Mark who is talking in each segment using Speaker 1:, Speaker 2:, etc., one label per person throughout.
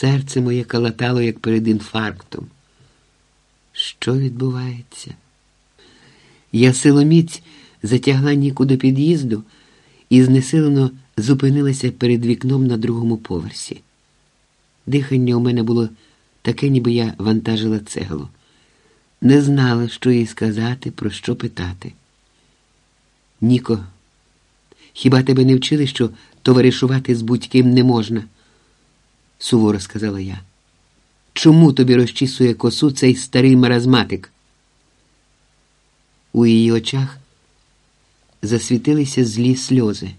Speaker 1: Серце моє калатало, як перед інфарктом. Що відбувається? Я силоміць затягла Ніку до під'їзду і знесилено зупинилася перед вікном на другому поверсі. Дихання у мене було таке, ніби я вантажила цеглу. Не знала, що їй сказати, про що питати. Ніко, хіба тебе не вчили, що товаришувати з будь-ким не можна? Суворо сказала я. Чому тобі розчісує косу цей старий маразматик? У її очах засвітилися злі сльози.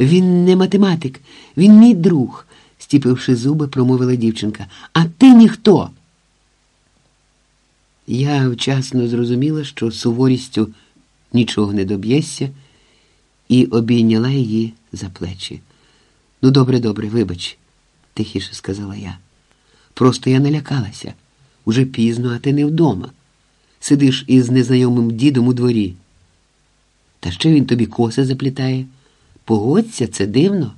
Speaker 1: Він не математик, він мій друг, стіпивши зуби, промовила дівчинка. А ти ніхто. Я вчасно зрозуміла, що суворістю нічого не доб'єшся, і обійняла її за плечі. Ну, добре, добре, вибач, тихіше сказала я. Просто я налякалася. Уже пізно, а ти не вдома. Сидиш із незнайомим дідом у дворі. Та ще він тобі коси заплітає. Погодься, це дивно.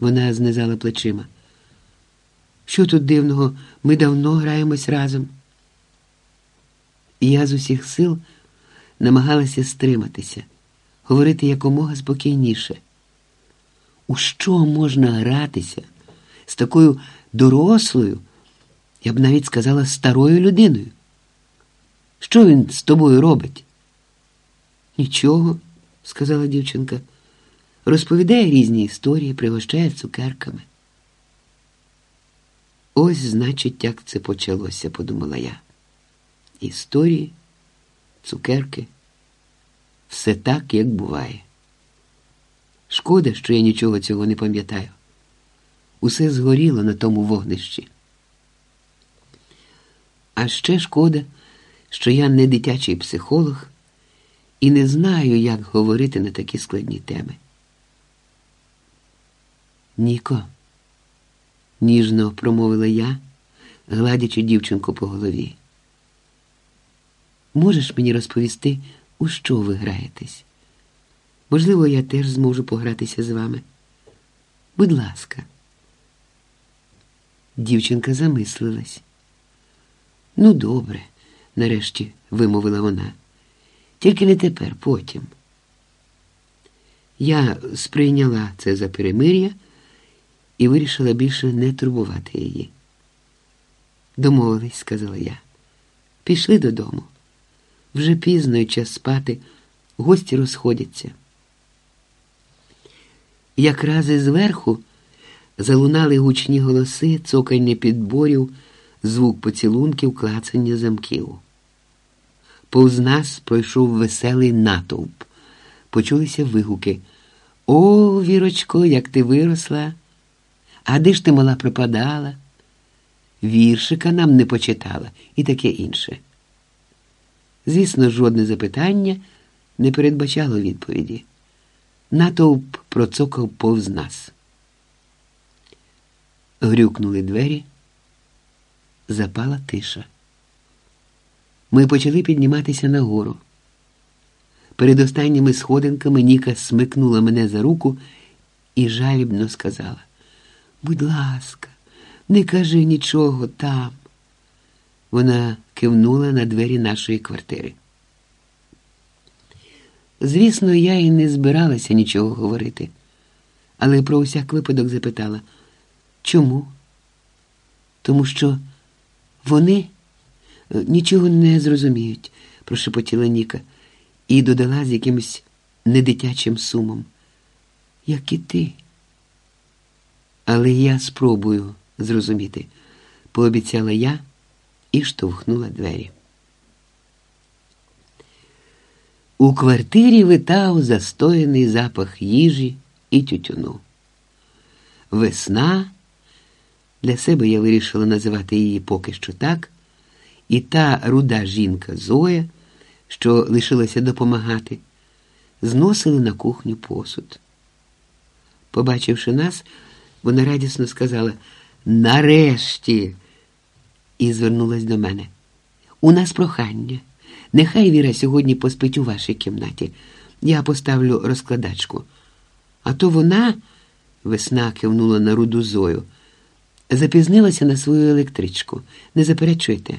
Speaker 1: Вона знизала плечима. Що тут дивного? Ми давно граємось разом. І я з усіх сил намагалася стриматися, говорити якомога спокійніше. У що можна гратися з такою дорослою, я б навіть сказала, старою людиною? Що він з тобою робить? Нічого, сказала дівчинка, розповідає різні історії, пригощає цукерками. Ось, значить, як це почалося, подумала я. Історії, цукерки, все так, як буває. Шкода, що я нічого цього не пам'ятаю. Усе згоріло на тому вогнищі. А ще шкода, що я не дитячий психолог і не знаю, як говорити на такі складні теми. Ніко, ніжно промовила я, гладячи дівчинку по голові. Можеш мені розповісти, у що ви граєтесь? Можливо, я теж зможу погратися з вами. Будь ласка. Дівчинка замислилась. Ну, добре, нарешті вимовила вона. Тільки не тепер, потім. Я сприйняла це за перемир'я і вирішила більше не турбувати її. Домовились, сказала я. Пішли додому. Вже пізно і час спати, гості розходяться. Якраз із верху залунали гучні голоси, цокання підборів, звук поцілунків, клацання замків. Повз нас пройшов веселий натовп. Почулися вигуки. О, вірочко, як ти виросла, а де ж ти мала пропадала? Віршика нам не почитала і таке інше. Звісно, жодне запитання не передбачало відповіді. Натовп процокав повз нас. Грюкнули двері, запала тиша. Ми почали підніматися нагору. Перед останніми сходинками Ніка смикнула мене за руку і жалібно сказала: Будь ласка, не кажи нічого там. Вона кивнула на двері нашої квартири. Звісно, я і не збиралася нічого говорити, але про усяк випадок запитала чому? Тому що вони е, нічого не зрозуміють, прошепотіла Ніка і додала з якимось недитячим сумом. Як і ти. Але я спробую зрозуміти, пообіцяла я і штовхнула двері. У квартирі витав застояний запах їжі і тютюну. Весна, для себе я вирішила називати її поки що так, і та руда жінка Зоя, що лишилася допомагати, зносили на кухню посуд. Побачивши нас, вона радісно сказала Нарешті і звернулась до мене. У нас прохання. Нехай Віра сьогодні поспить у вашій кімнаті. Я поставлю розкладачку. А то вона, весна кивнула на руду Зою, Запізнилася на свою електричку. Не заперечуйте.